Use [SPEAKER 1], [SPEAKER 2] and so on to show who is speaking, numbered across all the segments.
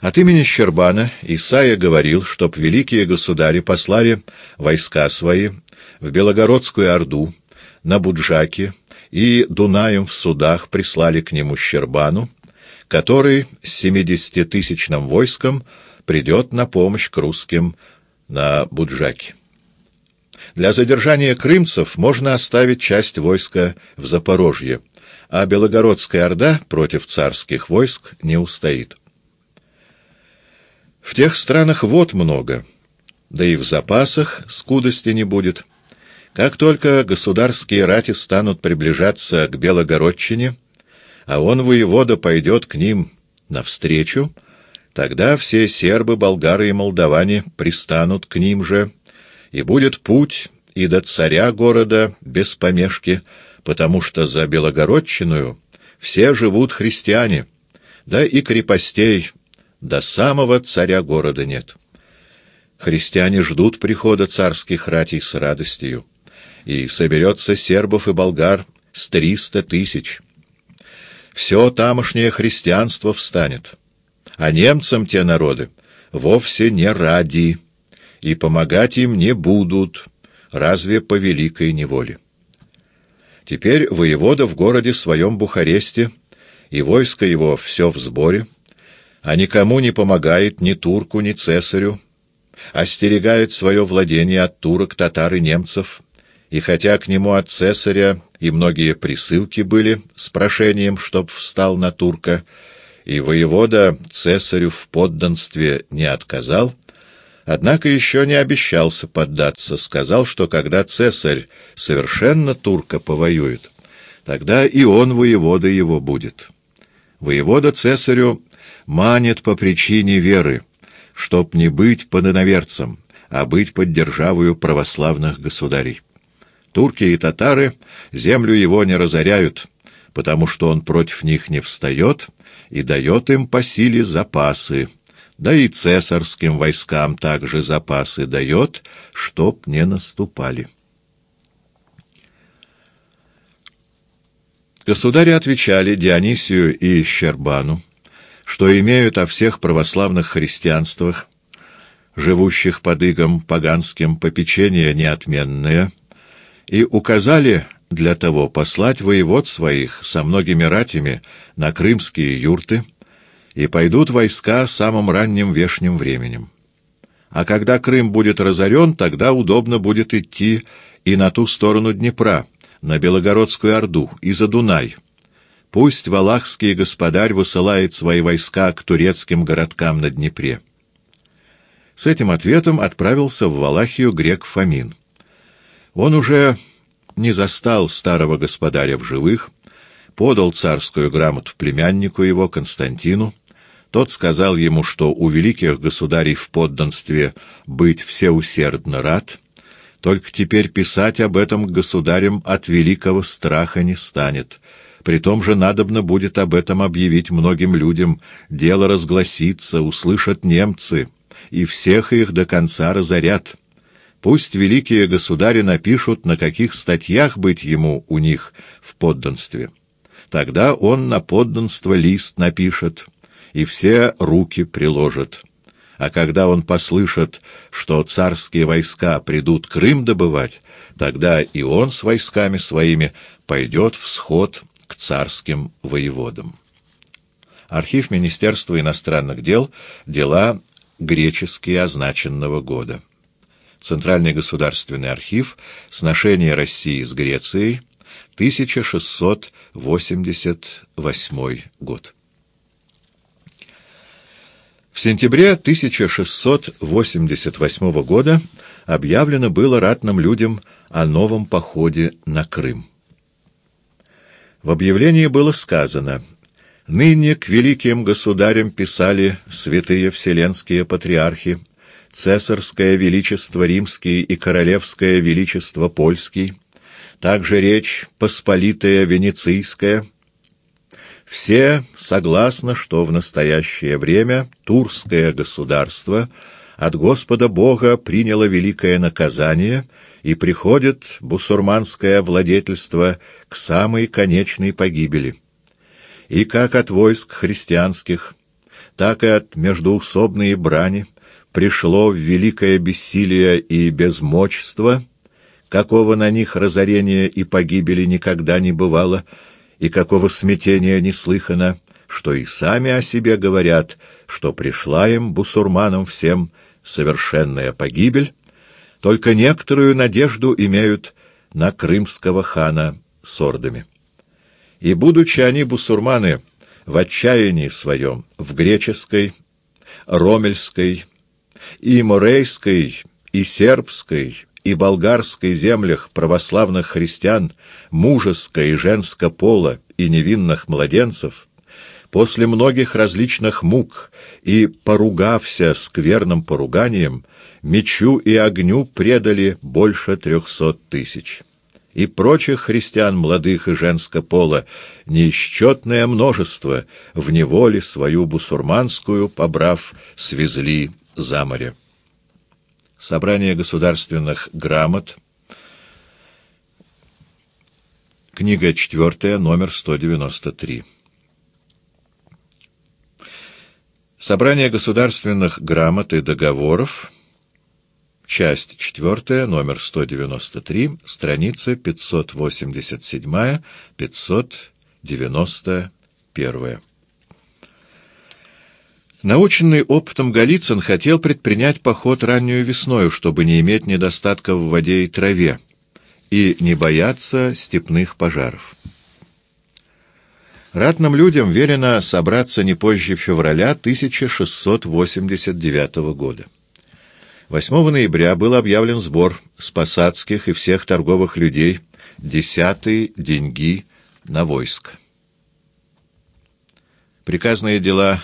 [SPEAKER 1] От имени Щербана Исаия говорил, чтоб великие государи послали войска свои в Белогородскую Орду, на Буджаке и Дунаем в судах прислали к нему Щербану, который с семидесятитысячным войском придет на помощь к русским на Буджаке. Для задержания крымцев можно оставить часть войска в Запорожье, а Белогородская Орда против царских войск не устоит. В тех странах вот много, да и в запасах скудости не будет. Как только государские рати станут приближаться к Белогородчине, а он, воевода, пойдет к ним навстречу, тогда все сербы, болгары и молдаване пристанут к ним же, и будет путь и до царя города без помешки, потому что за Белогородчиную все живут христиане, да и крепостей до самого царя города нет. Христиане ждут прихода царских ратей с радостью, и соберется сербов и болгар с триста тысяч. Все тамошнее христианство встанет, а немцам те народы вовсе не ради, и помогать им не будут, разве по великой неволе. Теперь воевода в городе своем Бухаресте, и войско его все в сборе, а никому не помогает ни турку, ни цесарю, остерегает свое владение от турок, татар и немцев, и хотя к нему от цесаря и многие присылки были с прошением, чтоб встал на турка, и воевода цесарю в подданстве не отказал, однако еще не обещался поддаться, сказал, что когда цесарь совершенно турка повоюет, тогда и он воевода его будет. Воевода цесарю манит по причине веры, чтоб не быть под иноверцем, а быть под державою православных государей. Турки и татары землю его не разоряют, потому что он против них не встает и дает им по силе запасы, да и цесарским войскам также запасы дает, чтоб не наступали. Государи отвечали Дионисию и Щербану, что имеют о всех православных христианствах, живущих под игом поганским попечение неотменное, и указали для того послать воевод своих со многими ратями на крымские юрты, и пойдут войска самым ранним вешним временем. А когда Крым будет разорен, тогда удобно будет идти и на ту сторону Днепра, на Белогородскую Орду и за Дунай, Пусть валахский господарь высылает свои войска к турецким городкам на Днепре. С этим ответом отправился в Валахию грек Фомин. Он уже не застал старого господаря в живых, подал царскую грамоту племяннику его, Константину. Тот сказал ему, что у великих государей в подданстве быть всеусердно рад, только теперь писать об этом государям от великого страха не станет — при том же надобно будет об этом объявить многим людям, дело разгласится, услышат немцы, и всех их до конца разорят. Пусть великие государи напишут, на каких статьях быть ему у них в подданстве. Тогда он на подданство лист напишет, и все руки приложат. А когда он послышит, что царские войска придут Крым добывать, тогда и он с войсками своими пойдет в сход царским воеводам. Архив Министерства иностранных дел, дела греческие означенного года. Центральный государственный архив, сношение России с Грецией, 1688 год. В сентябре 1688 года объявлено было ратным людям о новом походе на Крым. В объявлении было сказано «Ныне к великим государям писали святые вселенские патриархи, цесарское величество римский и королевское величество польский, также речь посполитая венецийская». Все согласны, что в настоящее время турское государство от Господа Бога приняло великое наказание — и приходит бусурманское владетельство к самой конечной погибели. И как от войск христианских, так и от междуусобной брани пришло в великое бессилие и безмочество, какого на них разорения и погибели никогда не бывало, и какого смятения не слыхано, что и сами о себе говорят, что пришла им, бусурманам всем, совершенная погибель, только некоторую надежду имеют на крымского хана с ордами. И, будучи они, бусурманы, в отчаянии своем, в греческой, ромельской, и морейской, и сербской, и болгарской землях православных христиан, мужеско и женско пола и невинных младенцев, после многих различных мук и, поругався скверным поруганием, мечу и огню предали больше трехсот тысяч. И прочих христиан молодых и женского пола неисчетное множество в неволе свою бусурманскую, побрав, свезли за море. Собрание государственных грамот. Книга четвертая, номер 193. Собрание государственных грамот и договоров. Часть четвертая, номер 193, страница 587-591. Наученный опытом Голицын хотел предпринять поход раннюю весною, чтобы не иметь недостатка в воде и траве, и не бояться степных пожаров. Ратным людям велено собраться не позже февраля 1689 года. 8 ноября был объявлен сбор с посадских и всех торговых людей десятые деньги на войск. Приказные дела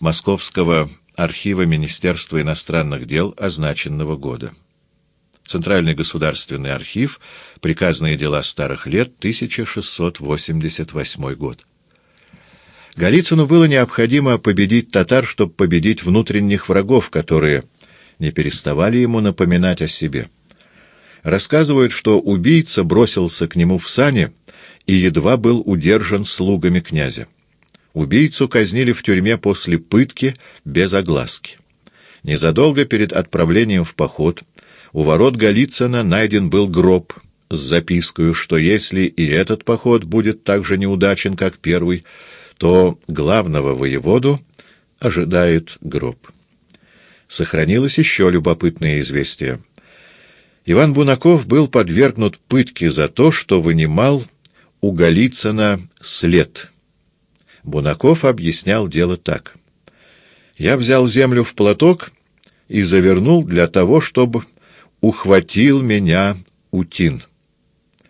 [SPEAKER 1] Московского архива Министерства иностранных дел означенного года. Центральный государственный архив, приказные дела старых лет, 1688 год. Голицыну было необходимо победить татар, чтобы победить внутренних врагов, которые не переставали ему напоминать о себе. Рассказывают, что убийца бросился к нему в сане и едва был удержан слугами князя. Убийцу казнили в тюрьме после пытки без огласки. Незадолго перед отправлением в поход у ворот Голицына найден был гроб с запиской, что если и этот поход будет так же неудачен, как первый, то главного воеводу ожидает гроб. Сохранилось еще любопытное известие. Иван Бунаков был подвергнут пытке за то, что вынимал у Голицына след — Бунаков объяснял дело так. «Я взял землю в платок и завернул для того, чтобы ухватил меня утин».